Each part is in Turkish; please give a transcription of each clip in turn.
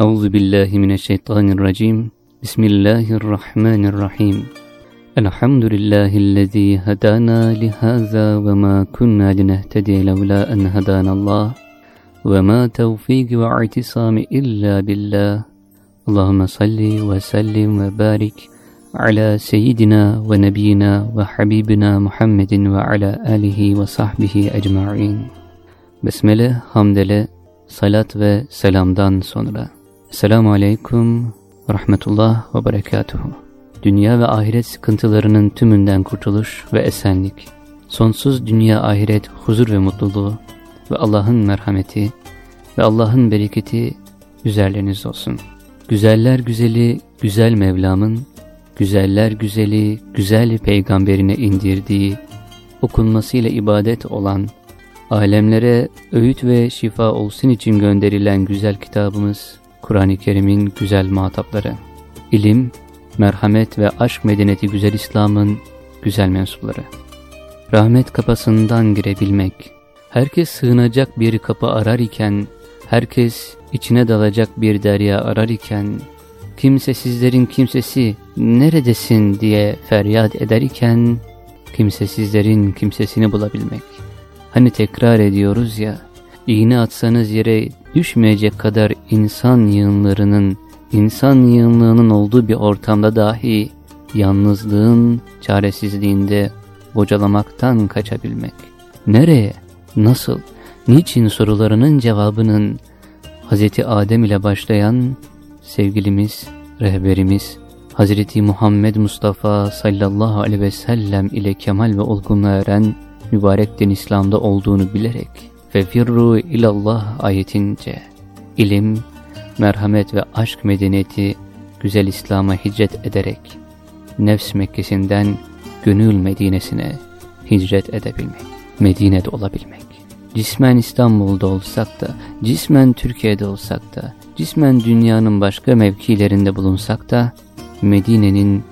أعوذ بالله من الشيطان الرجيم بسم الله الرحمن الرحيم الحمد لله الذي هدانا لهذا وما كنا لنهتدي لولا أن هدانا الله وما توفيق واعتصام إلا بالله اللهم صل وسلم وبارك على سيدنا ونبينا وحبيبنا محمد وعلى آله وصحبه أجمعين Besmele, hamdele, salat ve selamdan sonra. Selamu Aleyküm Rahmetullah ve Berekatuhu. Dünya ve ahiret sıkıntılarının tümünden kurtuluş ve esenlik. Sonsuz dünya ahiret huzur ve mutluluğu ve Allah'ın merhameti ve Allah'ın bereketi üzerleriniz olsun. Güzeller güzeli güzel Mevlam'ın, güzeller güzeli güzel peygamberine indirdiği, okunmasıyla ibadet olan, alemlere öğüt ve şifa olsun için gönderilen güzel kitabımız Kur'an-ı Kerim'in güzel muhatapları. İlim, merhamet ve aşk medeniyeti güzel İslam'ın güzel mensupları. Rahmet kapısından girebilmek. Herkes sığınacak bir kapı arar iken, herkes içine dalacak bir derya arar iken, kimsesizlerin kimsesi neredesin diye feryat eder iken, kimsesizlerin kimsesini bulabilmek. Hani tekrar ediyoruz ya, iğne atsanız yere düşmeyecek kadar insan yığınlarının, insan yığınlığının olduğu bir ortamda dahi yalnızlığın çaresizliğinde bocalamaktan kaçabilmek. Nereye, nasıl, niçin sorularının cevabının Hz. Adem ile başlayan sevgilimiz, rehberimiz, Hazreti Muhammed Mustafa sallallahu aleyhi ve sellem ile kemal ve olgunluğa eren mübarek din İslam'da olduğunu bilerek ve firru ilallah ayetince ilim, merhamet ve aşk medeniyeti güzel İslam'a hicret ederek nefs Mekkesi'nden gönül Medine'sine hicret edebilmek, Medine'de olabilmek. Cismen İstanbul'da olsak da, cismen Türkiye'de olsak da, cismen dünyanın başka mevkilerinde bulunsak da, Medine'nin,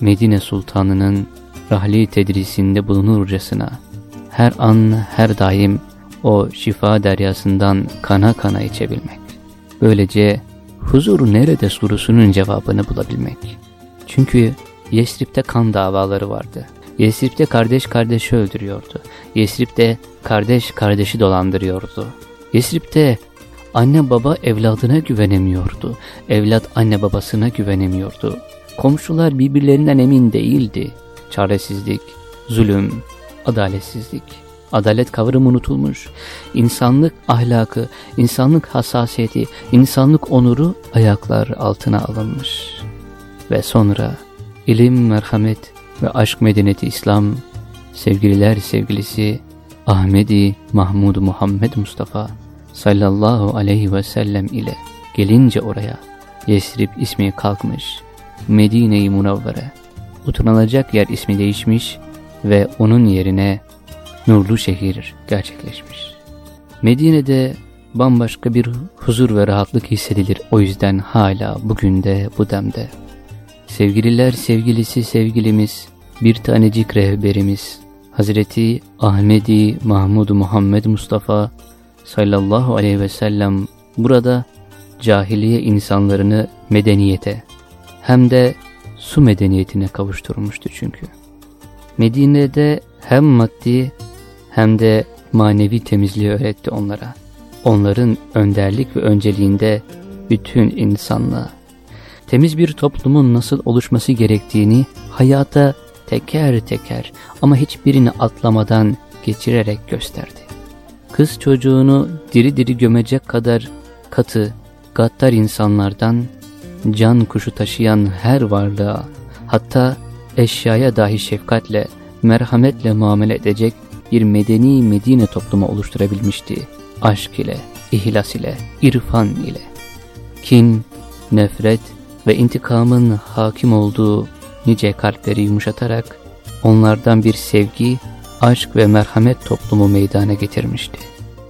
Medine Sultanı'nın rahli tedrisinde bulunurcasına, her an, her daim o şifa deryasından kana kana içebilmek. Böylece huzur nerede sorusunun cevabını bulabilmek. Çünkü Yesrib'de kan davaları vardı. Yesrib'de kardeş kardeşi öldürüyordu. Yesrib'de kardeş kardeşi dolandırıyordu. Yesrib'de anne baba evladına güvenemiyordu. Evlat anne babasına güvenemiyordu. Komşular birbirlerinden emin değildi. Çaresizlik, zulüm, adaletsizlik. Adalet kavramı unutulmuş. İnsanlık ahlakı, insanlık hassasiyeti, insanlık onuru ayaklar altına alınmış. Ve sonra ilim, merhamet ve aşk medeniyeti İslam, sevgililer sevgilisi Ahmedi Mahmud Muhammed Mustafa sallallahu aleyhi ve sellem ile gelince oraya Yesrib ismi kalkmış, Medine-i Munavvere, oturulacak yer ismi değişmiş ve onun yerine nurlu şehir gerçekleşmiş. Medine'de bambaşka bir huzur ve rahatlık hissedilir o yüzden hala bugün de bu demde. Sevgililer sevgilisi sevgilimiz, bir tanecik rehberimiz, Hazreti Ahmedi Mahmud Muhammed Mustafa sallallahu aleyhi ve sellem burada cahiliye insanlarını medeniyete hem de su medeniyetine kavuşturmuştu çünkü. Medine'de hem maddi hem de manevi temizliği öğretti onlara. Onların önderlik ve önceliğinde bütün insanlığa temiz bir toplumun nasıl oluşması gerektiğini hayata teker teker ama hiçbirini atlamadan geçirerek gösterdi. Kız çocuğunu diri diri gömecek kadar katı, gaddar insanlardan can kuşu taşıyan her varlığa, hatta eşyaya dahi şefkatle, merhametle muamele edecek bir medeni Medine toplumu oluşturabilmişti. Aşk ile, ihlas ile, irfan ile. Kin, nefret ve intikamın hakim olduğu nice kalpleri yumuşatarak onlardan bir sevgi, aşk ve merhamet toplumu meydana getirmişti.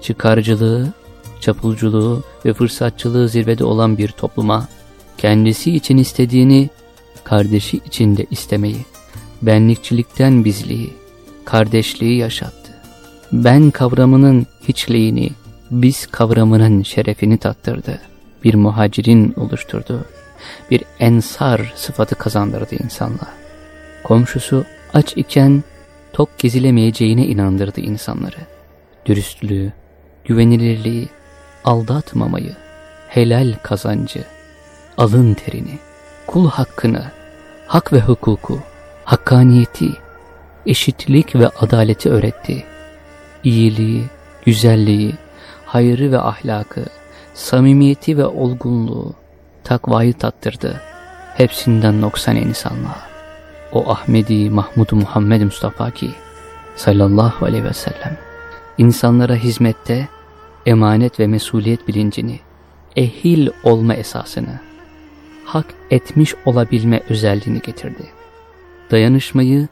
Çıkarcılığı, çapulculuğu ve fırsatçılığı zirvede olan bir topluma kendisi için istediğini kardeşi için de istemeyi, benlikçilikten bizliği, kardeşliği yaşattı. Ben kavramının hiçliğini, biz kavramının şerefini tattırdı. bir muhacirin oluşturdu. Bir ensar sıfatı kazandırdı insanlığa. Komşusu aç iken tok gezilemeyeceğine inandırdı insanları. Dürüstlüğü, güvenilirliği, aldatmamayı, helal kazancı, alın terini, kul hakkını, hak ve hukuku, hakkaniyeti, eşitlik ve adaleti öğretti. İyiliği, güzelliği, hayrı ve ahlakı, samimiyeti ve olgunluğu, takvayı tattırdı. Hepsinden noksan insanlığa. O Ahmedi Mahmud Muhammed Mustafa ki sallallahu aleyhi ve sellem insanlara hizmette emanet ve mesuliyet bilincini, ehil olma esasını, hak etmiş olabilme özelliğini getirdi. Dayanışmayı,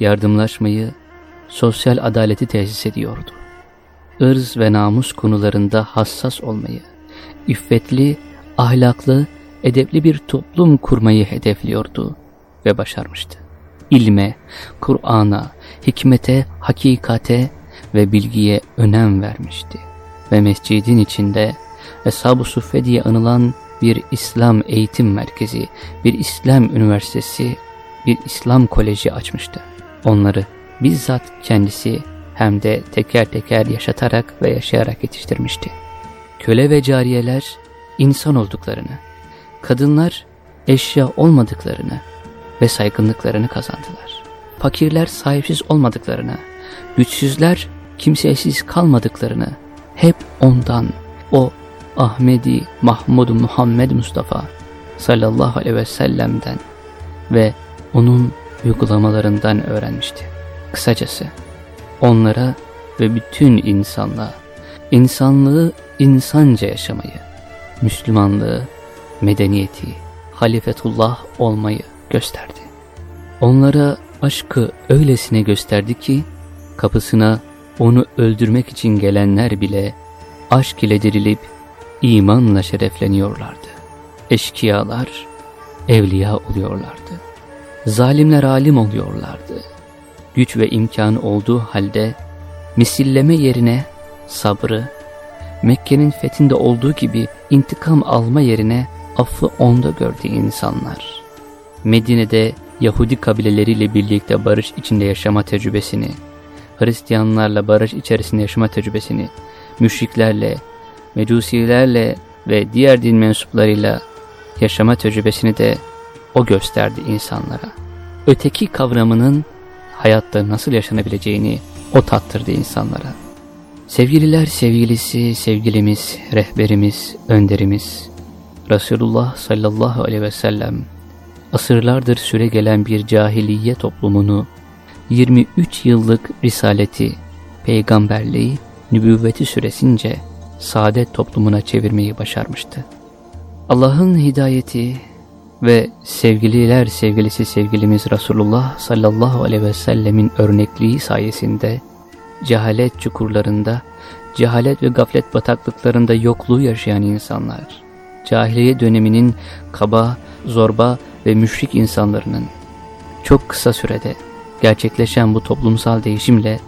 yardımlaşmayı, sosyal adaleti tesis ediyordu. Irz ve namus konularında hassas olmayı, iffetli, ahlaklı, edepli bir toplum kurmayı hedefliyordu ve başarmıştı. İlme, Kur'an'a, hikmete, hakikate ve bilgiye önem vermişti. Ve mescidin içinde Eshab-ı Suffe diye anılan bir İslam eğitim merkezi, bir İslam üniversitesi, bir İslam koleji açmıştı. Onları bizzat kendisi hem de teker teker yaşatarak ve yaşayarak yetiştirmişti. Köle ve cariyeler insan olduklarını, kadınlar eşya olmadıklarını ve saygınlıklarını kazandılar. Fakirler sahipsiz olmadıklarını, güçsüzler kimsesiz kalmadıklarını hep ondan, o Ahmedi Mahmud Muhammed Mustafa sallallahu aleyhi ve sellem'den ve onun uygulamalarından öğrenmişti. Kısacası onlara ve bütün insanlığa insanlığı insanca yaşamayı, Müslümanlığı, medeniyeti, halifetullah olmayı gösterdi. Onlara aşkı öylesine gösterdi ki kapısına onu öldürmek için gelenler bile aşk ile dirilip imanla şerefleniyorlardı. Eşkıyalar evliya oluyorlardı. Zalimler alim oluyorlardı. Güç ve imkanı olduğu halde misilleme yerine sabrı, Mekke'nin fethinde olduğu gibi intikam alma yerine affı onda gördü insanlar. Medine'de Yahudi kabileleriyle birlikte barış içinde yaşama tecrübesini, Hristiyanlarla barış içerisinde yaşama tecrübesini, müşriklerle, mecusilerle ve diğer din mensuplarıyla yaşama tecrübesini de o gösterdi insanlara. Öteki kavramının hayatta nasıl yaşanabileceğini o tattırdı insanlara. Sevgililer sevgilisi, sevgilimiz, rehberimiz, önderimiz, Resulullah sallallahu aleyhi ve sellem, asırlardır süre gelen bir cahiliye toplumunu, 23 yıllık risaleti, peygamberliği, nübüvveti süresince saadet toplumuna çevirmeyi başarmıştı. Allah'ın hidayeti ve sevgililer sevgilisi sevgilimiz Resulullah sallallahu aleyhi ve sellemin örnekliği sayesinde cehalet çukurlarında, cehalet ve gaflet bataklıklarında yokluğu yaşayan insanlar, cahiliye döneminin kaba, zorba ve müşrik insanlarının çok kısa sürede gerçekleşen bu toplumsal değişimle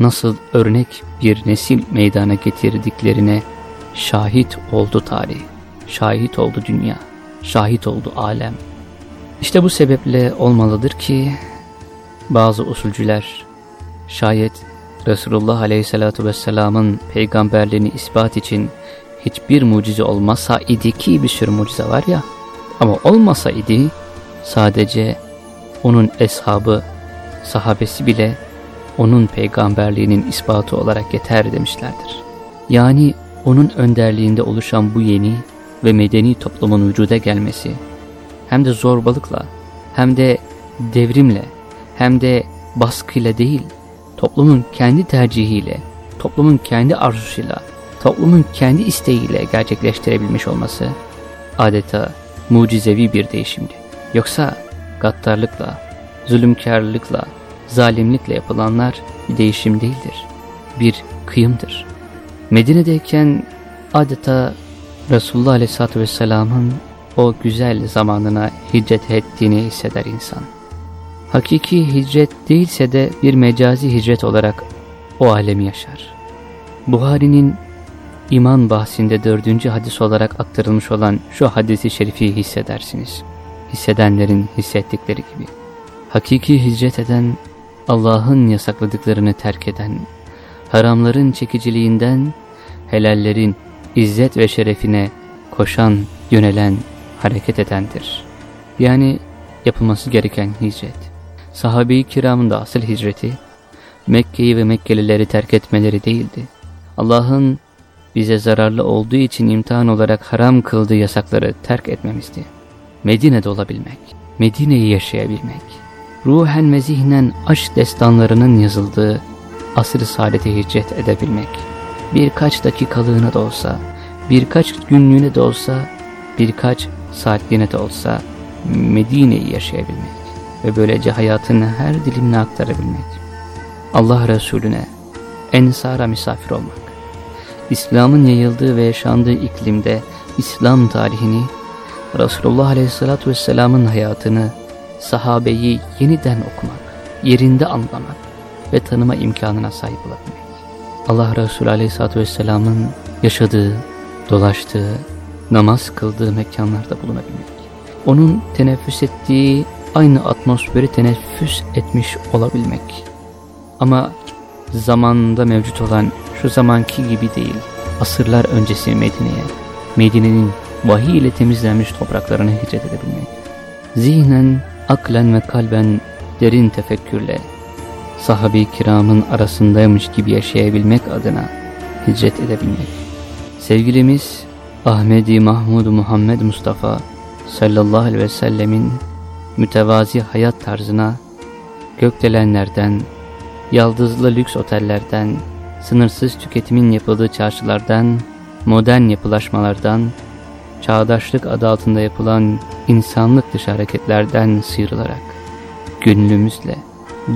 nasıl örnek bir nesil meydana getirdiklerine şahit oldu tarih, şahit oldu dünya, şahit oldu alem. İşte bu sebeple olmalıdır ki bazı usulcüler şayet Resulullah Aleyhisselatü Vesselam'ın peygamberliğini ispat için hiçbir mucize olmasa idi ki bir sürü mucize var ya ama olmasa idi sadece onun eshabı, sahabesi bile onun peygamberliğinin ispatı olarak yeter demişlerdir. Yani onun önderliğinde oluşan bu yeni ve medeni toplumun vücuda gelmesi hem de zorbalıkla hem de devrimle hem de baskıyla değil toplumun kendi tercihiyle, toplumun kendi arzusuyla, toplumun kendi isteğiyle gerçekleştirebilmiş olması adeta mucizevi bir değişimdi. Yoksa gaddarlıkla, zulümkarlıkla, zalimlikle yapılanlar bir değişim değildir. Bir kıyımdır. Medine'deyken adeta Resulullah Aleyhisselatü Vesselam'ın o güzel zamanına hicret ettiğini hisseder insan. Hakiki hicret değilse de bir mecazi hicret olarak o alemi yaşar. Buhari'nin iman bahsinde dördüncü hadis olarak aktarılmış olan şu hadisi şerifi hissedersiniz. Hissedenlerin hissettikleri gibi. Hakiki hicret eden, Allah'ın yasakladıklarını terk eden, haramların çekiciliğinden, helallerin izzet ve şerefine koşan, yönelen, hareket edendir. Yani yapılması gereken hicret. Sahabe-i kiramın da asıl hicreti, Mekke'yi ve Mekkelileri terk etmeleri değildi. Allah'ın bize zararlı olduğu için imtihan olarak haram kıldığı yasakları terk etmemizdi. Medine'de olabilmek, Medine'yi yaşayabilmek, ruhen ve zihnen aşk destanlarının yazıldığı asr-ı saadete hicret edebilmek, birkaç dakikalığına da olsa, birkaç günlüğüne de olsa, birkaç saatliğine de olsa Medine'yi yaşayabilmek ve böylece hayatın her dilimine aktarabilmek. Allah Resulüne, Ensar'a misafir olmak. İslam'ın yayıldığı ve yaşandığı iklimde İslam tarihini, Resulullah Aleyhisselatü Vesselam'ın hayatını, sahabeyi yeniden okumak, yerinde anlamak ve tanıma imkanına sahip olabilmek. Allah Resulü Aleyhisselatü Vesselam'ın yaşadığı, dolaştığı, namaz kıldığı mekanlarda bulunabilmek. Onun teneffüs ettiği aynı atmosferi teneffüs etmiş olabilmek. Ama zamanında mevcut olan şu zamanki gibi değil, asırlar öncesi Medine'ye, Medine'nin vahiy ile temizlenmiş topraklarına hicret edebilmek. Zihnen, aklen ve kalben derin tefekkürle, sahabi kiramın arasındaymış gibi yaşayabilmek adına hicret edebilmek. Sevgilimiz Ahmedi Mahmud Muhammed Mustafa sallallahu aleyhi ve sellemin mütevazi hayat tarzına gökdelenlerden, yaldızlı lüks otellerden, sınırsız tüketimin yapıldığı çarşılardan, modern yapılaşmalardan, çağdaşlık adı altında yapılan insanlık dışı hareketlerden sıyrılarak, gönlümüzle,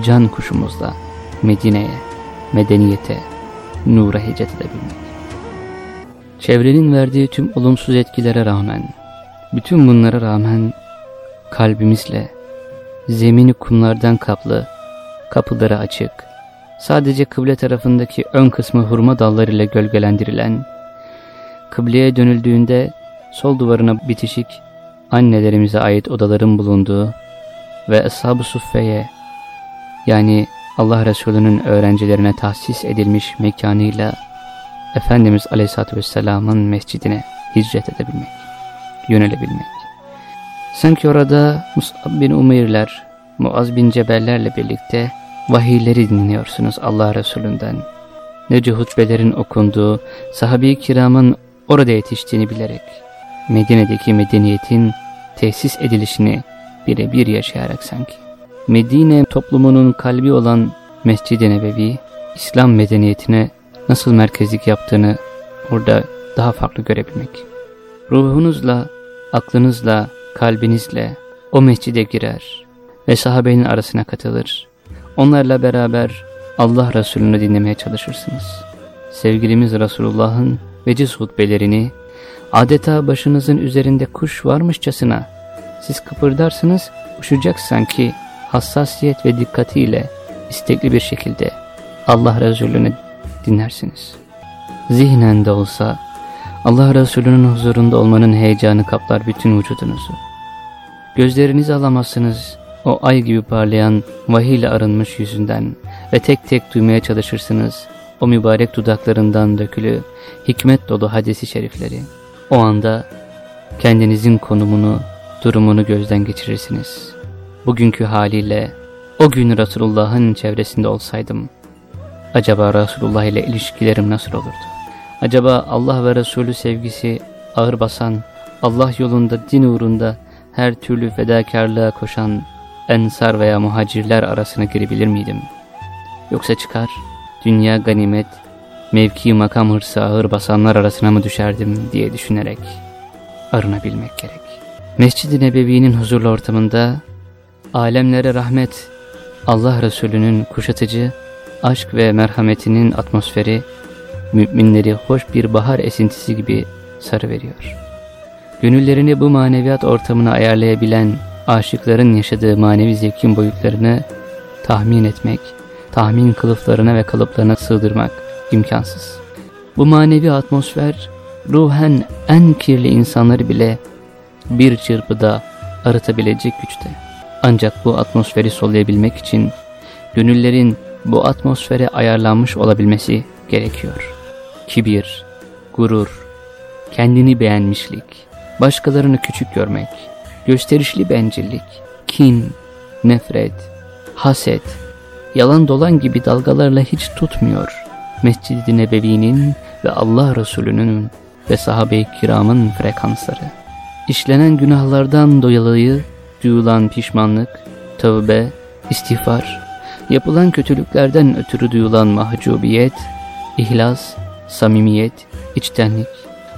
can kuşumuzla Medine'ye, medeniyete, nura hicret edebilmek. Çevrenin verdiği tüm olumsuz etkilere rağmen, bütün bunlara rağmen kalbimizle, zemini kumlardan kaplı, kapıları açık, sadece kıble tarafındaki ön kısmı hurma dallarıyla gölgelendirilen, kıbleye dönüldüğünde sol duvarına bitişik annelerimize ait odaların bulunduğu ve Ashab-ı Suffe'ye yani Allah Resulü'nün öğrencilerine tahsis edilmiş mekanıyla Efendimiz Aleyhisselatü Vesselam'ın mescidine hicret edebilmek, yönelebilmek. Sanki orada Mus'ab bin Umeyr'ler, Muaz bin Cebellerle birlikte vahiyleri dinliyorsunuz Allah Resulü'nden. Nece hutbelerin okunduğu, sahabe-i kiramın orada yetiştiğini bilerek, Medine'deki medeniyetin tesis edilişini birebir yaşayarak sanki. Medine toplumunun kalbi olan Mescid-i Nebevi, İslam medeniyetine nasıl merkezlik yaptığını orada daha farklı görebilmek. Ruhunuzla, aklınızla, kalbinizle o mescide girer ve sahabenin arasına katılır. Onlarla beraber Allah Resulü'nü dinlemeye çalışırsınız. Sevgilimiz Resulullah'ın veciz hutbelerini adeta başınızın üzerinde kuş varmışçasına siz kıpırdarsınız uçacak sanki hassasiyet ve dikkatiyle istekli bir şekilde Allah Resulü'nü dinlersiniz. Zihnen de olsa Allah Resulü'nün huzurunda olmanın heyecanı kaplar bütün vücudunuzu. Gözlerinizi alamazsınız o ay gibi parlayan vahiy ile arınmış yüzünden ve tek tek duymaya çalışırsınız o mübarek dudaklarından dökülü hikmet dolu hadisi şerifleri. O anda kendinizin konumunu, durumunu gözden geçirirsiniz. Bugünkü haliyle o gün Resulullah'ın çevresinde olsaydım, acaba Resulullah ile ilişkilerim nasıl olurdu? Acaba Allah ve Resulü sevgisi ağır basan, Allah yolunda, din uğrunda her türlü fedakarlığa koşan ensar veya muhacirler arasına girebilir miydim? Yoksa çıkar, dünya ganimet, mevki makam hırsı ağır basanlar arasına mı düşerdim diye düşünerek arınabilmek gerek. Mescid-i Nebevi'nin huzurlu ortamında alemlere rahmet, Allah Resulü'nün kuşatıcı, aşk ve merhametinin atmosferi müminleri hoş bir bahar esintisi gibi sarı veriyor. Gönüllerini bu maneviyat ortamına ayarlayabilen aşıkların yaşadığı manevi zevkin boyutlarını tahmin etmek, tahmin kılıflarına ve kalıplarına sığdırmak imkansız. Bu manevi atmosfer ruhen en kirli insanları bile bir çırpıda arıtabilecek güçte. Ancak bu atmosferi soluyabilmek için gönüllerin bu atmosfere ayarlanmış olabilmesi gerekiyor. Kibir, gurur, kendini beğenmişlik, başkalarını küçük görmek, gösterişli bencillik, kin, nefret, haset, yalan dolan gibi dalgalarla hiç tutmuyor. Mescid-i Nebevi'nin ve Allah Resulü'nün ve sahabe-i kiramın frekansları. İşlenen günahlardan dolayı duyulan pişmanlık, tövbe, istiğfar, yapılan kötülüklerden ötürü duyulan mahcubiyet, ihlas, samimiyet, içtenlik,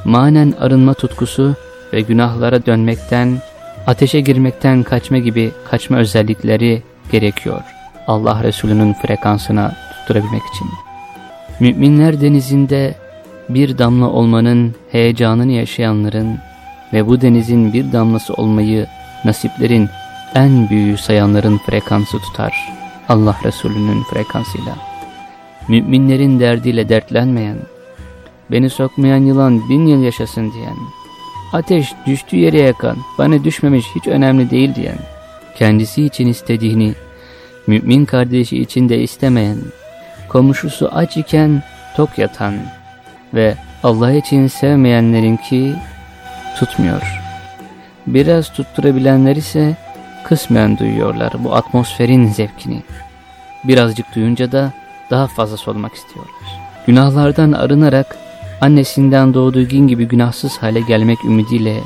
manen arınma tutkusu ve günahlara dönmekten, ateşe girmekten kaçma gibi kaçma özellikleri gerekiyor. Allah Resulü'nün frekansına tutturabilmek için. Müminler denizinde bir damla olmanın heyecanını yaşayanların ve bu denizin bir damlası olmayı nasiplerin en büyüğü sayanların frekansı tutar. Allah Resulü'nün frekansıyla. Müminlerin derdiyle dertlenmeyen, beni sokmayan yılan bin yıl yaşasın diyen, ateş düştüğü yere yakan, bana düşmemiş hiç önemli değil diyen, kendisi için istediğini, mümin kardeşi için de istemeyen, komşusu aç iken tok yatan ve Allah için sevmeyenlerin ki tutmuyor. Biraz tutturabilenler ise kısmen duyuyorlar bu atmosferin zevkini. Birazcık duyunca da daha fazla solmak istiyorlar. Günahlardan arınarak annesinden doğduğu gün gibi günahsız hale gelmek ümidiyle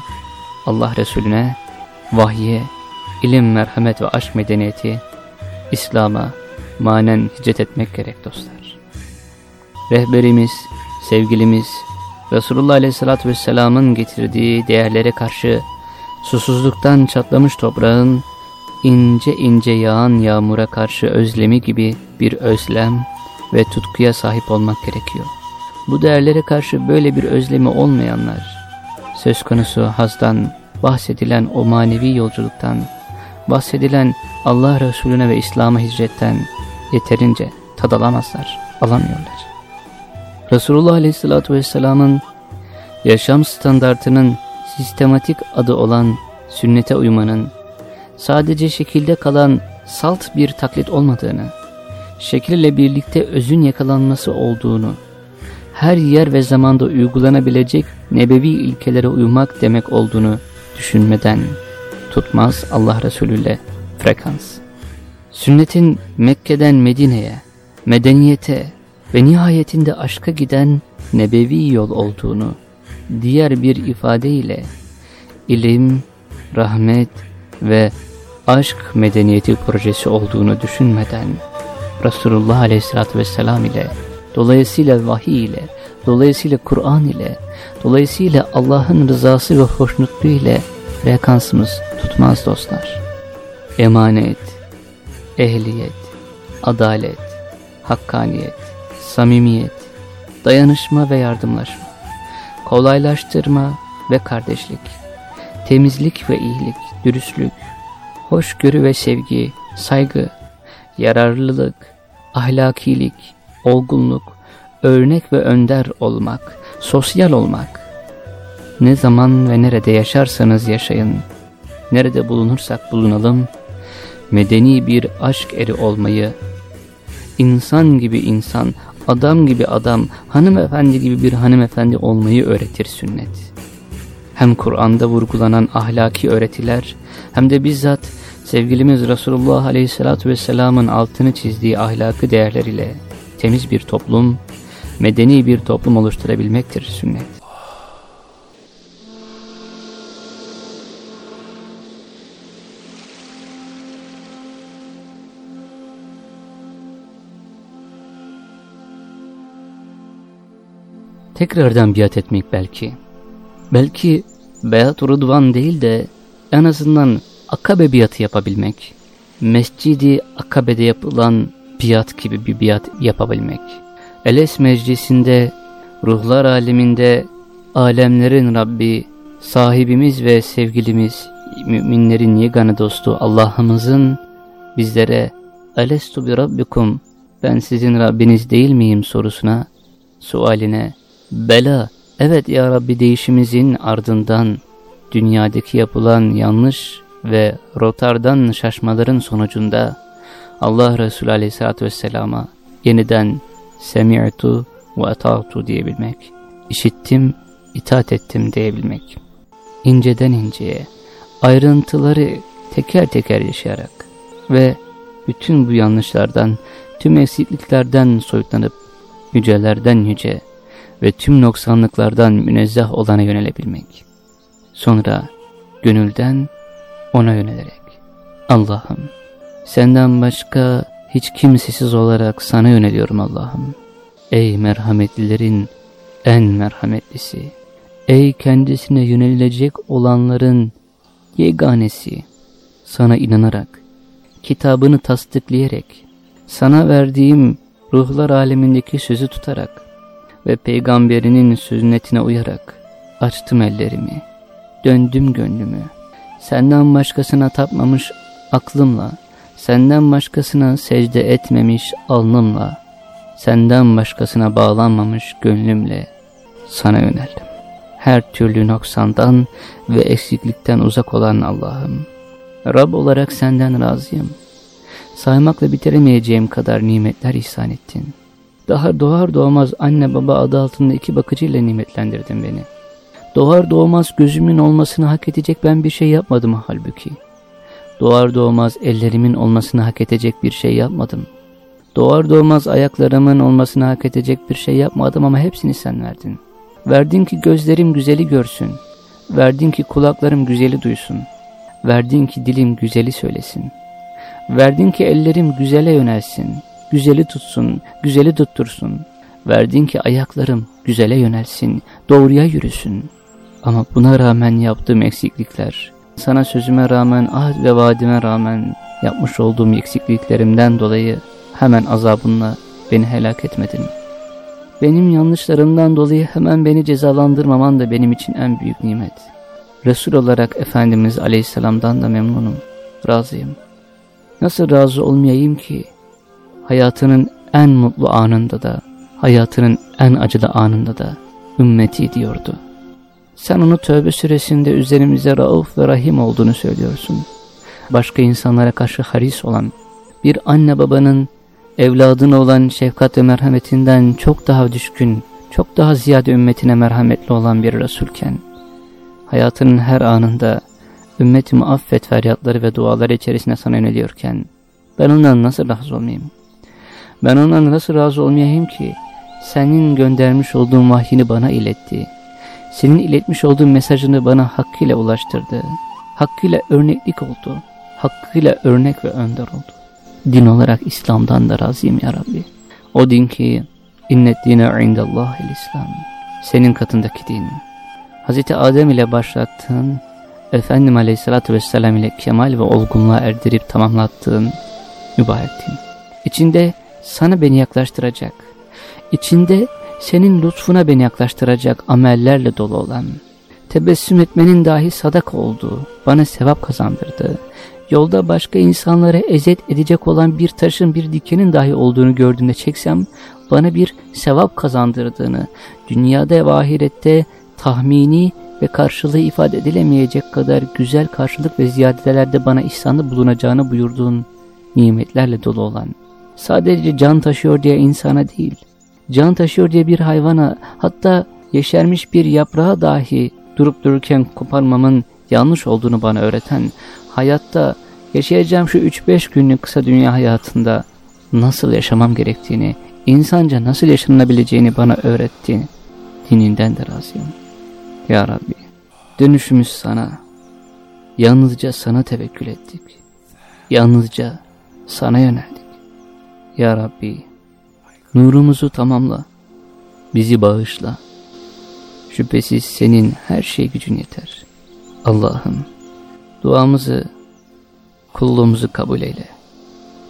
Allah Resulüne, vahye, ilim, merhamet ve aşk medeniyeti, İslam'a manen hicret etmek gerek dostlar. Rehberimiz, sevgilimiz, Resulullah Aleyhisselatü Vesselam'ın getirdiği değerlere karşı susuzluktan çatlamış toprağın ince ince yağan yağmura karşı özlemi gibi bir özlem ve tutkuya sahip olmak gerekiyor. Bu değerlere karşı böyle bir özlemi olmayanlar, söz konusu hazdan, bahsedilen o manevi yolculuktan, bahsedilen Allah Resulüne ve İslam'a hicretten yeterince tad alamazlar, alamıyorlar. Resulullah Aleyhisselatü Vesselam'ın yaşam standartının sistematik adı olan sünnete uymanın sadece şekilde kalan salt bir taklit olmadığını, şekille birlikte özün yakalanması olduğunu, her yer ve zamanda uygulanabilecek nebevi ilkelere uymak demek olduğunu düşünmeden tutmaz Allah Resulü ile frekans. Sünnetin Mekke'den Medine'ye, medeniyete ve nihayetinde aşka giden nebevi yol olduğunu, diğer bir ifadeyle ilim, rahmet ve aşk medeniyeti projesi olduğunu düşünmeden Resulullah Aleyhisselatü Vesselam ile, dolayısıyla vahiy ile, dolayısıyla Kur'an ile, dolayısıyla Allah'ın rızası ve hoşnutluğu ile frekansımız tutmaz dostlar. Emanet, ehliyet, adalet, hakkaniyet, samimiyet, dayanışma ve yardımlaşma, kolaylaştırma ve kardeşlik, temizlik ve iyilik, dürüstlük, hoşgörü ve sevgi, saygı, yararlılık, ahlakilik, olgunluk, örnek ve önder olmak, sosyal olmak. Ne zaman ve nerede yaşarsanız yaşayın, nerede bulunursak bulunalım, medeni bir aşk eri olmayı, insan gibi insan, adam gibi adam, hanımefendi gibi bir hanımefendi olmayı öğretir sünnet. Hem Kur'an'da vurgulanan ahlaki öğretiler hem de bizzat sevgilimiz Resulullah Aleyhisselatü Vesselam'ın altını çizdiği ahlakı değerler ile temiz bir toplum, medeni bir toplum oluşturabilmektir sünnet. Tekrardan biat etmek belki. Belki Beyat Rıdvan değil de en azından Akabe biatı yapabilmek. Mescidi Akabe'de yapılan biat gibi bir biat yapabilmek. Eles meclisinde, ruhlar aleminde, alemlerin Rabbi, sahibimiz ve sevgilimiz, müminlerin yegane dostu Allah'ımızın bizlere Elestu bi Rabbikum, ben sizin Rabbiniz değil miyim sorusuna, sualine bela, evet ya Rabbi değişimizin ardından dünyadaki yapılan yanlış ve rotardan şaşmaların sonucunda Allah Resulü Aleyhisselatü Vesselam'a yeniden semi'tu ve ata'tu diyebilmek, işittim, itaat ettim diyebilmek. İnceden inceye, ayrıntıları teker teker yaşayarak ve bütün bu yanlışlardan, tüm eksikliklerden soyutlanıp yücelerden yüce ve tüm noksanlıklardan münezzeh olana yönelebilmek. Sonra gönülden ona yönelerek Allah'ım senden başka hiç kimsesiz olarak sana yöneliyorum Allah'ım. Ey merhametlilerin en merhametlisi. Ey kendisine yönelilecek olanların yeganesi. Sana inanarak, kitabını tasdiklayarak, sana verdiğim ruhlar alemindeki sözü tutarak ve peygamberinin sünnetine uyarak açtım ellerimi, döndüm gönlümü. Senden başkasına tapmamış aklımla, senden başkasına secde etmemiş alnımla, senden başkasına bağlanmamış gönlümle sana yöneldim. Her türlü noksandan ve eksiklikten uzak olan Allah'ım. Rab olarak senden razıyım. Saymakla bitiremeyeceğim kadar nimetler ihsan ettin. Daha doğar doğmaz anne baba adı altında iki bakıcıyla nimetlendirdin beni. Doğar doğmaz gözümün olmasını hak edecek ben bir şey yapmadım halbuki. Doğar doğmaz ellerimin olmasını hak edecek bir şey yapmadım. Doğar doğmaz ayaklarımın olmasını hak edecek bir şey yapmadım ama hepsini sen verdin. Verdin ki gözlerim güzeli görsün. Verdin ki kulaklarım güzeli duysun. Verdin ki dilim güzeli söylesin. Verdin ki ellerim güzele yönelsin. Güzeli tutsun, güzeli tuttursun. Verdin ki ayaklarım güzele yönelsin, doğruya yürüsün. Ama buna rağmen yaptığım eksiklikler, sana sözüme rağmen, ahd ve vaadime rağmen yapmış olduğum eksikliklerimden dolayı hemen azabınla beni helak etmedin. Benim yanlışlarımdan dolayı hemen beni cezalandırmaman da benim için en büyük nimet. Resul olarak Efendimiz Aleyhisselam'dan da memnunum, razıyım. Nasıl razı olmayayım ki hayatının en mutlu anında da, hayatının en acılı anında da ümmeti diyordu. Sen onu tövbe süresinde üzerimize rauf ve rahim olduğunu söylüyorsun. Başka insanlara karşı haris olan, bir anne babanın evladına olan şefkat ve merhametinden çok daha düşkün, çok daha ziyade ümmetine merhametli olan bir Resulken, hayatının her anında ümmetimi affet feryatları ve duaları içerisine sana yöneliyorken, ben ondan nasıl razı olmayayım? Ben ondan nasıl razı olmayayım ki, senin göndermiş olduğun vahyini bana iletti, senin iletmiş olduğun mesajını bana hakkıyla ulaştırdı, hakkıyla örneklik oldu, hakkıyla örnek ve önder oldu. Din olarak İslam'dan da razıyım ya Rabbi. O din ki innet dine indallahil İslam. Senin katındaki din. Hz. Adem ile başlattığın, Efendim Aleyhisselatü Vesselam ile kemal ve olgunluğa erdirip tamamlattığın mübarek din. İçinde sana beni yaklaştıracak, içinde senin lütfuna beni yaklaştıracak amellerle dolu olan, tebessüm etmenin dahi sadak olduğu, bana sevap kazandırdığı, yolda başka insanlara ezet edecek olan bir taşın bir dikenin dahi olduğunu gördüğümde çeksem, bana bir sevap kazandırdığını, dünyada ve ahirette tahmini ve karşılığı ifade edilemeyecek kadar güzel karşılık ve ziyadelerde bana ihsanda bulunacağını buyurduğun nimetlerle dolu olan, sadece can taşıyor diye insana değil, can taşıyor diye bir hayvana, hatta yeşermiş bir yaprağı dahi durup dururken koparmamın yanlış olduğunu bana öğreten, hayatta yaşayacağım şu 3-5 günlük kısa dünya hayatında nasıl yaşamam gerektiğini, insanca nasıl yaşanabileceğini bana öğretti. Dininden de razıyım. Ya Rabbi, dönüşümüz sana. Yalnızca sana tevekkül ettik. Yalnızca sana yöneldik. Ya Rabbi, nurumuzu tamamla. Bizi bağışla. Şüphesiz senin her şey gücün yeter. Allah'ım, duamızı, kulluğumuzu kabul eyle.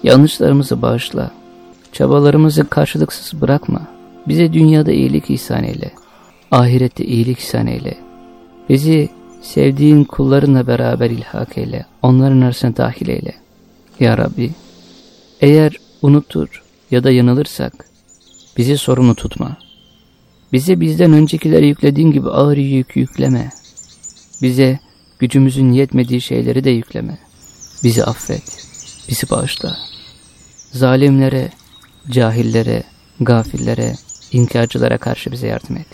Yanlışlarımızı bağışla. Çabalarımızı karşılıksız bırakma. Bize dünyada iyilik ihsan eyle ahirette iyilik ihsan eyle. Bizi sevdiğin kullarınla beraber ilhak eyle, onların arasına dahil eyle. Ya Rabbi, eğer unutur ya da yanılırsak, bizi sorumlu tutma. Bize bizden öncekilere yüklediğin gibi ağır yük yükleme. Bize gücümüzün yetmediği şeyleri de yükleme. Bizi affet, bizi bağışla. Zalimlere, cahillere, gafillere, inkarcılara karşı bize yardım et.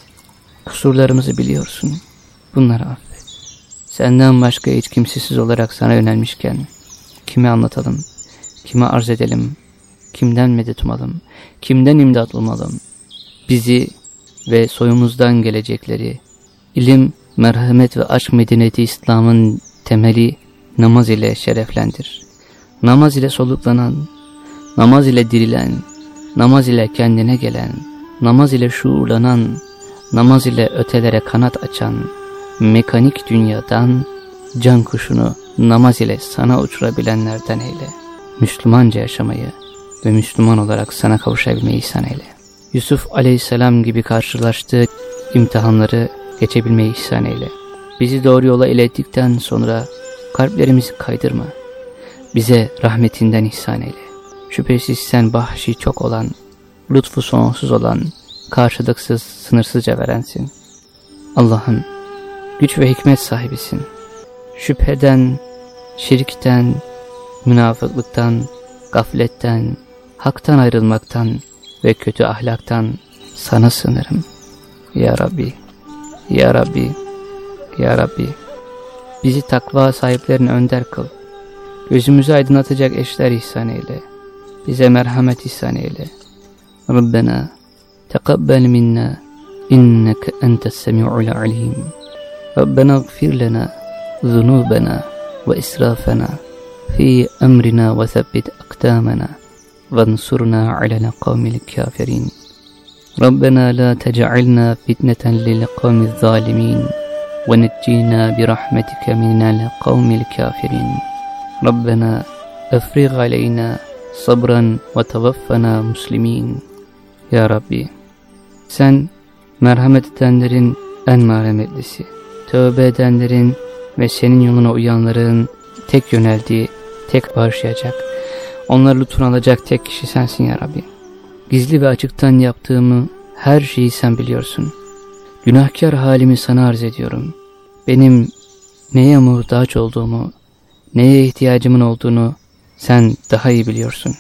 Kusurlarımızı biliyorsun, bunları affet. Senden başka hiç kimsesiz olarak sana yönelmişken, kime anlatalım, kime arz edelim, kimden medet umalım, kimden imdat umalım, bizi ve soyumuzdan gelecekleri, ilim, merhamet ve aşk medeniyeti İslam'ın temeli namaz ile şereflendir. Namaz ile soluklanan, namaz ile dirilen, namaz ile kendine gelen, namaz ile şuurlanan, namaz ile ötelere kanat açan, mekanik dünyadan can kuşunu namaz ile sana uçurabilenlerden eyle. Müslümanca yaşamayı ve Müslüman olarak sana kavuşabilmeyi ihsan eyle. Yusuf aleyhisselam gibi karşılaştığı imtihanları geçebilmeyi ihsan eyle. Bizi doğru yola ilettikten sonra kalplerimizi kaydırma. Bize rahmetinden ihsan eyle. Şüphesiz sen bahşi çok olan, lütfu sonsuz olan, karşılıksız, sınırsızca verensin. Allah'ım, güç ve hikmet sahibisin. Şüpheden, şirkten, münafıklıktan, gafletten, haktan ayrılmaktan ve kötü ahlaktan sana sınırım. Ya Rabbi, Ya Rabbi, Ya Rabbi, bizi takva sahiplerine önder kıl. Gözümüzü aydınlatacak eşler ihsan eyle. Bize merhamet ihsan eyle. Rabbena, tekabbel minna, inneke entes semi'ul alim. Rabbena gfir lana, zunubena ve israfena, fi emrina ve sebbit aktamena. وانصرنا على القوم الكافرين ربنا لا تجعلنا فتنة للقوم الظالمين ونجينا برحمتك من القوم الكافرين ربنا أفرغ علينا صبرا وتوفنا مسلمين Ya Rabbi sen merhamet edenlerin en merhametlisi, tövbe edenlerin ve senin yoluna uyanların tek yöneldiği tek bağışlayacak, onları lütfun alacak tek kişi sensin ya Rabbi. Gizli ve açıktan yaptığımı her şeyi sen biliyorsun. Günahkar halimi sana arz ediyorum. Benim neye muhtaç olduğumu, neye ihtiyacımın olduğunu sen daha iyi biliyorsun.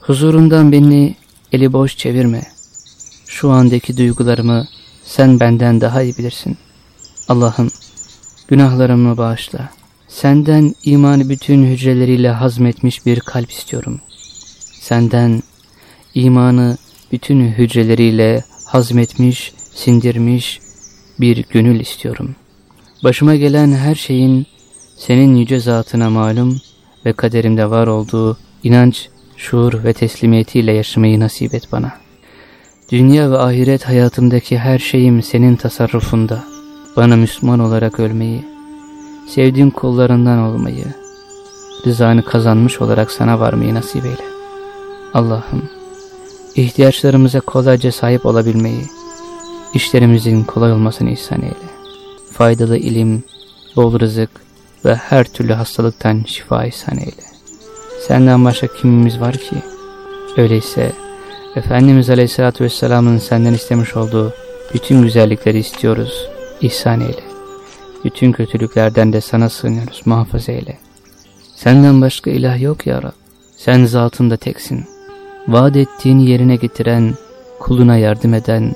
Huzurundan beni eli boş çevirme. Şu andaki duygularımı sen benden daha iyi bilirsin. Allah'ım günahlarımı bağışla. Senden imanı bütün hücreleriyle hazmetmiş bir kalp istiyorum. Senden imanı bütün hücreleriyle hazmetmiş, sindirmiş bir gönül istiyorum. Başıma gelen her şeyin senin yüce zatına malum ve kaderimde var olduğu inanç, şuur ve teslimiyetiyle yaşamayı nasip et bana. Dünya ve ahiret hayatımdaki her şeyim senin tasarrufunda. Bana Müslüman olarak ölmeyi, sevdiğin kullarından olmayı, rızanı kazanmış olarak sana varmayı nasip eyle. Allah'ım, ihtiyaçlarımıza kolayca sahip olabilmeyi, işlerimizin kolay olmasını ihsan eyle. Faydalı ilim, bol rızık ve her türlü hastalıktan şifa ihsan eyle. Senden başka kimimiz var ki? Öyleyse Efendimiz Aleyhisselatü Vesselam'ın senden istemiş olduğu bütün güzellikleri istiyoruz, ihsan eyle. Bütün kötülüklerden de sana sığınıyoruz, muhafaza eyle. Senden başka ilah yok ya Rab. Sen zatında teksin. Vaat ettiğini yerine getiren, kuluna yardım eden,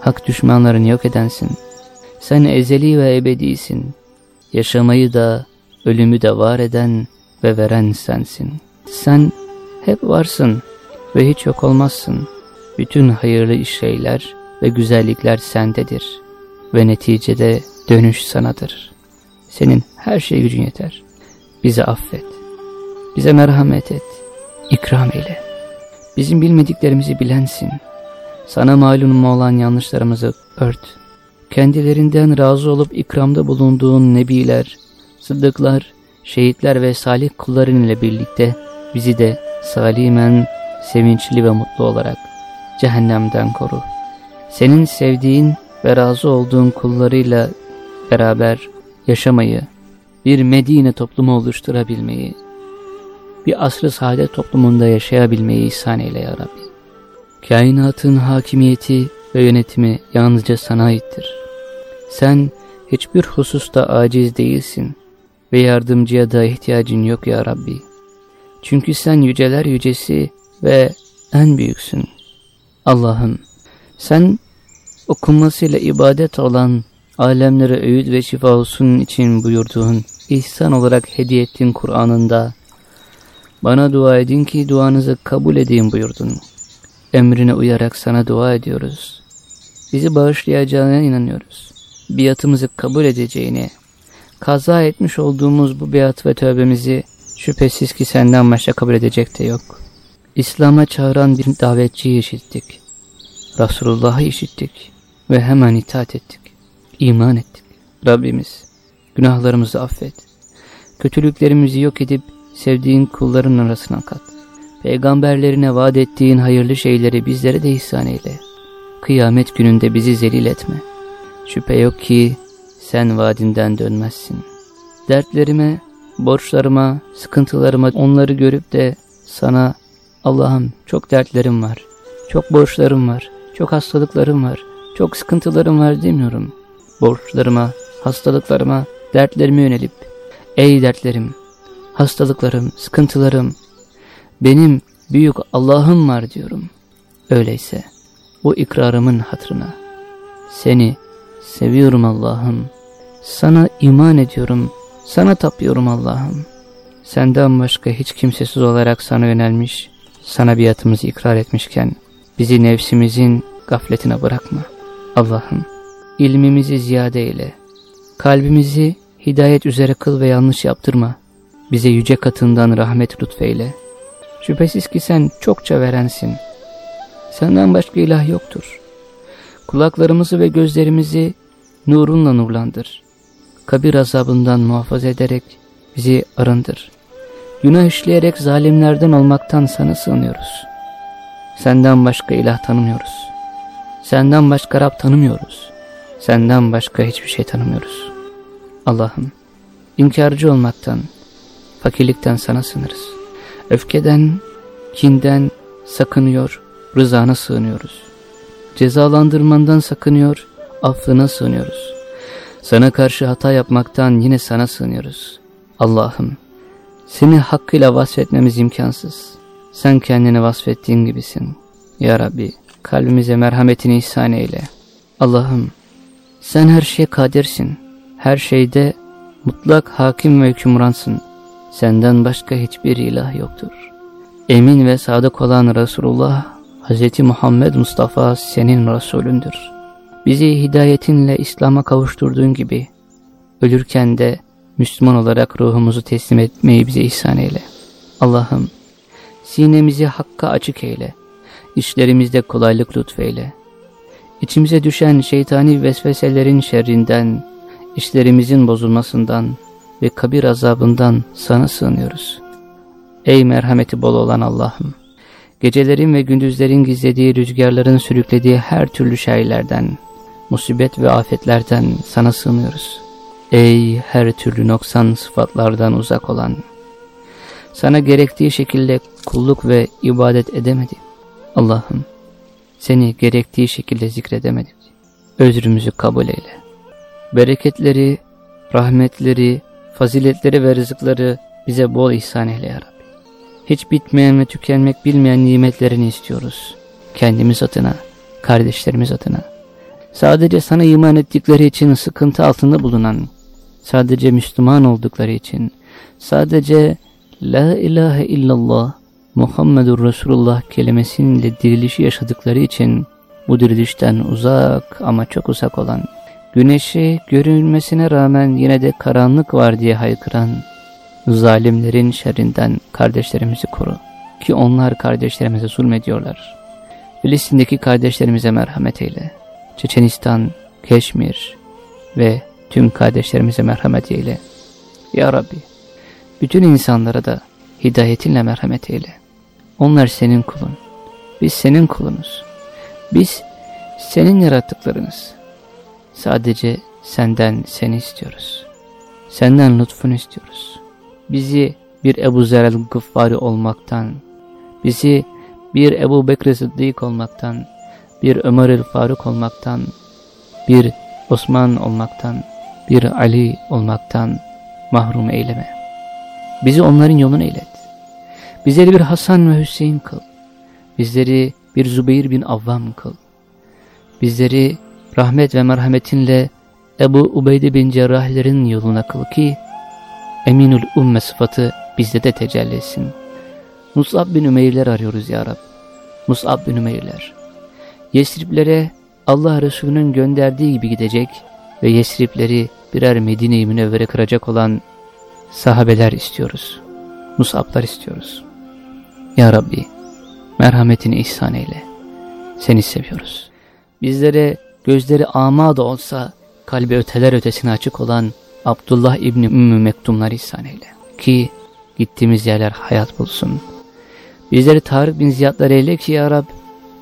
hak düşmanlarını yok edensin. Sen ezeli ve ebedisin. Yaşamayı da, ölümü de var eden ve veren sensin. Sen hep varsın ve hiç yok olmazsın. Bütün hayırlı şeyler ve güzellikler sendedir. Ve neticede dönüş sanadır. Senin her şey gücün yeter. Bizi affet. Bize merhamet et. İkram eyle. Bizim bilmediklerimizi bilensin. Sana malum olan yanlışlarımızı ört. Kendilerinden razı olup ikramda bulunduğun nebiler, sıddıklar, şehitler ve salih kulların ile birlikte bizi de salimen, sevinçli ve mutlu olarak cehennemden koru. Senin sevdiğin ve razı olduğun kullarıyla beraber yaşamayı, bir Medine toplumu oluşturabilmeyi, bir asr-ı saadet toplumunda yaşayabilmeyi ihsan eyle ya Rabbi. Kainatın hakimiyeti ve yönetimi yalnızca sana aittir. Sen hiçbir hususta aciz değilsin ve yardımcıya da ihtiyacın yok ya Rabbi. Çünkü sen yüceler yücesi ve en büyüksün. Allah'ım sen okunmasıyla ibadet olan alemlere öğüt ve şifa olsun için buyurduğun ihsan olarak hediye ettiğin Kur'an'ında bana dua edin ki duanızı kabul edeyim buyurdun. Emrine uyarak sana dua ediyoruz. Bizi bağışlayacağına inanıyoruz. Biatımızı kabul edeceğine, kaza etmiş olduğumuz bu biat ve tövbemizi şüphesiz ki senden başka kabul edecek de yok. İslam'a çağıran bir davetçiyi işittik. Resulullah'ı işittik ve hemen itaat ettik. İman ettik. Rabbimiz günahlarımızı affet. Kötülüklerimizi yok edip sevdiğin kulların arasına kat. Peygamberlerine vaat ettiğin hayırlı şeyleri bizlere de ihsan eyle. Kıyamet gününde bizi zelil etme. Şüphe yok ki sen vaadinden dönmezsin. Dertlerime, borçlarıma, sıkıntılarıma onları görüp de sana Allah'ım çok dertlerim var, çok borçlarım var, çok hastalıklarım var, çok sıkıntılarım var demiyorum. Borçlarıma, hastalıklarıma, dertlerime yönelip, ey dertlerim, hastalıklarım, sıkıntılarım, benim büyük Allah'ım var diyorum. Öyleyse bu ikrarımın hatırına seni seviyorum Allah'ım. Sana iman ediyorum. Sana tapıyorum Allah'ım. Senden başka hiç kimsesiz olarak sana yönelmiş, sana biatımızı ikrar etmişken bizi nefsimizin gafletine bırakma. Allah'ım ilmimizi ziyade eyle. Kalbimizi hidayet üzere kıl ve yanlış yaptırma. Bize yüce katından rahmet lütfeyle. Şüphesiz ki sen çokça verensin. Senden başka ilah yoktur. Kulaklarımızı ve gözlerimizi nurunla nurlandır. Kabir azabından muhafaza ederek bizi arındır. Günah işleyerek zalimlerden olmaktan sana sığınıyoruz. Senden başka ilah tanımıyoruz. Senden başka Rab tanımıyoruz. Senden başka hiçbir şey tanımıyoruz. Allah'ım, inkarcı olmaktan, fakirlikten sana sınırız. Öfkeden, kinden sakınıyor, rızana sığınıyoruz. Cezalandırmandan sakınıyor, affına sığınıyoruz. Sana karşı hata yapmaktan yine sana sığınıyoruz. Allah'ım, seni hakkıyla vasfetmemiz imkansız. Sen kendini vasfettiğin gibisin. Ya Rabbi, kalbimize merhametini ihsan eyle. Allah'ım, sen her şeye kadirsin. Her şeyde mutlak hakim ve hükümransın. Senden başka hiçbir ilah yoktur. Emin ve sadık olan Resulullah, Hz. Muhammed Mustafa senin Resulündür. Bizi hidayetinle İslam'a kavuşturduğun gibi, ölürken de Müslüman olarak ruhumuzu teslim etmeyi bize ihsan eyle. Allah'ım, sinemizi hakka açık eyle, işlerimizde kolaylık lütfeyle. İçimize düşen şeytani vesveselerin şerrinden, işlerimizin bozulmasından ve kabir azabından sana sığınıyoruz. Ey merhameti bol olan Allah'ım! Gecelerin ve gündüzlerin gizlediği rüzgarların sürüklediği her türlü şeylerden, musibet ve afetlerden sana sığınıyoruz. Ey her türlü noksan sıfatlardan uzak olan! Sana gerektiği şekilde kulluk ve ibadet edemedik. Allah'ım seni gerektiği şekilde zikredemedik. Özrümüzü kabul eyle. Bereketleri, rahmetleri, faziletleri ve rızıkları bize bol ihsan eyle ya Rabbi. Hiç bitmeyen ve tükenmek bilmeyen nimetlerini istiyoruz. Kendimiz adına, kardeşlerimiz adına. Sadece sana iman ettikleri için sıkıntı altında bulunan, sadece Müslüman oldukları için, sadece La ilahe illallah Muhammedur Resulullah kelimesiyle dirilişi yaşadıkları için bu dirilişten uzak ama çok uzak olan, güneşi görünmesine rağmen yine de karanlık var diye haykıran, zalimlerin şerrinden kardeşlerimizi koru. Ki onlar kardeşlerimize zulmediyorlar. Filistin'deki kardeşlerimize merhamet eyle. Çeçenistan, Keşmir ve tüm kardeşlerimize merhamet eyle. Ya Rabbi, bütün insanlara da hidayetinle merhamet eyle. Onlar senin kulun. Biz senin kulunuz. Biz senin yarattıklarınız. Sadece senden seni istiyoruz. Senden lütfunu istiyoruz. Bizi bir Ebu Zer el-Gıffari olmaktan, bizi bir Ebu Bekir Sıddık olmaktan, bir Ömer el Faruk olmaktan, bir Osman olmaktan, bir Ali olmaktan mahrum eyleme. Bizi onların yoluna eylet. Bizleri bir Hasan ve Hüseyin kıl. Bizleri bir Zübeyir bin Avvam kıl. Bizleri rahmet ve merhametinle Ebu Ubeyde bin Cerrahlerin yoluna kıl ki Eminül Umme sıfatı bizde de tecelli etsin. Mus'ab bin Ümeyrler arıyoruz ya Rab. Mus'ab bin Ümeyrler. Yesriplere Allah Resulü'nün gönderdiği gibi gidecek ve Yesripleri birer Medine-i Münevvere kıracak olan sahabeler istiyoruz. Mus'ablar istiyoruz. Ya Rabbi merhametini ihsan eyle. Seni seviyoruz. Bizlere gözleri ama da olsa kalbi öteler ötesine açık olan Abdullah İbni Ümmü Mektumlar ihsan eyle. Ki gittiğimiz yerler hayat bulsun. Bizleri Tarık bin Ziyadlar eyle ki ya Rab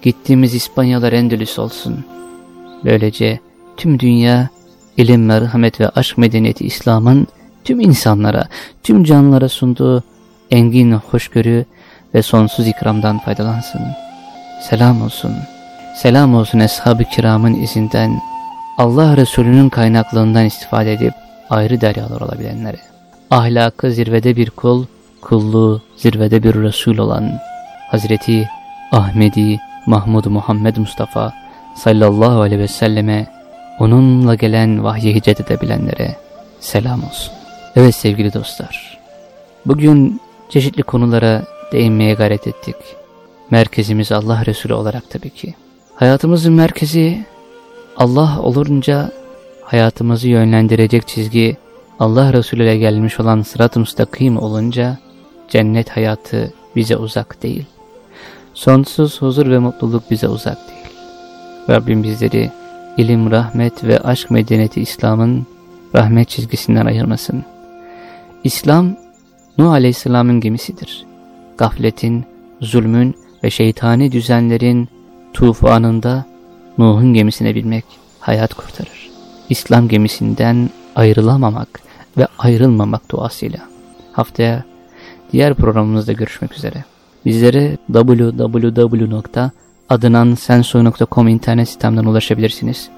gittiğimiz İspanyalar Endülüs olsun. Böylece tüm dünya ilim, merhamet ve aşk medeniyeti İslam'ın tüm insanlara, tüm canlılara sunduğu engin hoşgörü ve sonsuz ikramdan faydalansın. Selam olsun. Selam olsun Eshab-ı Kiram'ın izinden, Allah Resulü'nün kaynaklığından istifade edip ayrı deryalar olabilenlere. Ahlakı zirvede bir kul, kulluğu zirvede bir Resul olan Hazreti Ahmedi Mahmud Muhammed Mustafa sallallahu aleyhi ve selleme onunla gelen vahye hicret edebilenlere selam olsun. Evet sevgili dostlar, bugün çeşitli konulara değinmeye gayret ettik. Merkezimiz Allah Resulü olarak tabii ki. Hayatımızın merkezi Allah olunca hayatımızı yönlendirecek çizgi Allah Resulü ile gelmiş olan sırat-ı müstakim olunca cennet hayatı bize uzak değil. Sonsuz huzur ve mutluluk bize uzak değil. Rabbim bizleri ilim, rahmet ve aşk medeniyeti İslam'ın rahmet çizgisinden ayırmasın. İslam, Nuh Aleyhisselam'ın gemisidir. Gafletin, zulmün ve şeytani düzenlerin tufanında Nuh'un gemisine binmek hayat kurtarır. İslam gemisinden ayrılamamak ve ayrılmamak duasıyla. Haftaya diğer programımızda görüşmek üzere. Bizlere www.adınansensoy.com internet sitemden ulaşabilirsiniz.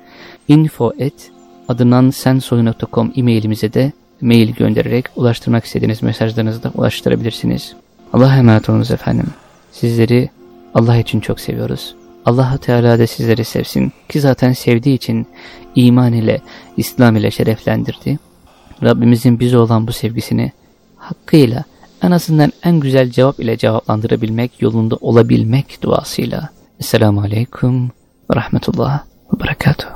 info at adınansensoy.com e-mailimize de mail göndererek ulaştırmak istediğiniz mesajlarınızı da ulaştırabilirsiniz. Allah'a emanet olunuz efendim. Sizleri Allah için çok seviyoruz. allah Teala da sizleri sevsin ki zaten sevdiği için iman ile, İslam ile şereflendirdi. Rabbimizin bize olan bu sevgisini hakkıyla en azından en güzel cevap ile cevaplandırabilmek yolunda olabilmek duasıyla. Esselamu Aleyküm ve Rahmetullah ve Berekatuhu.